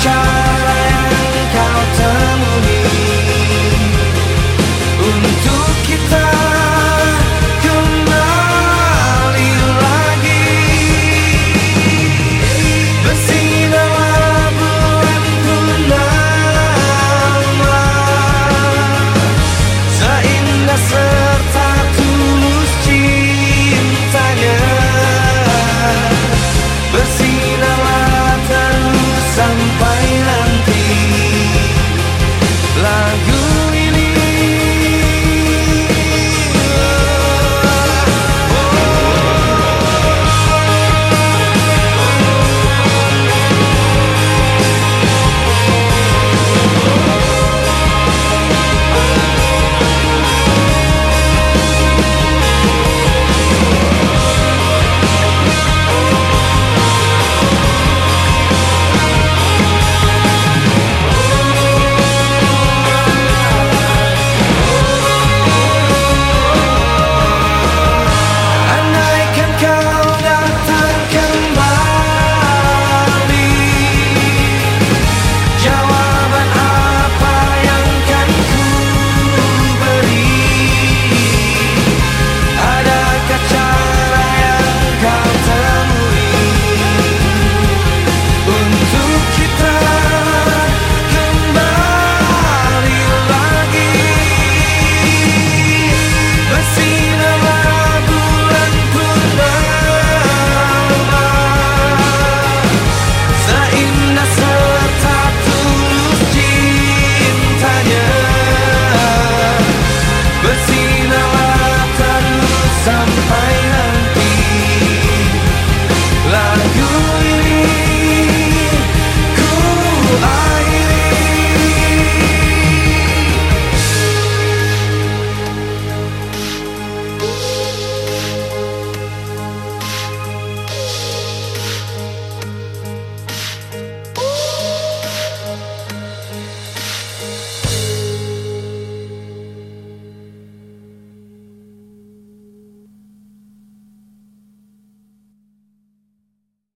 child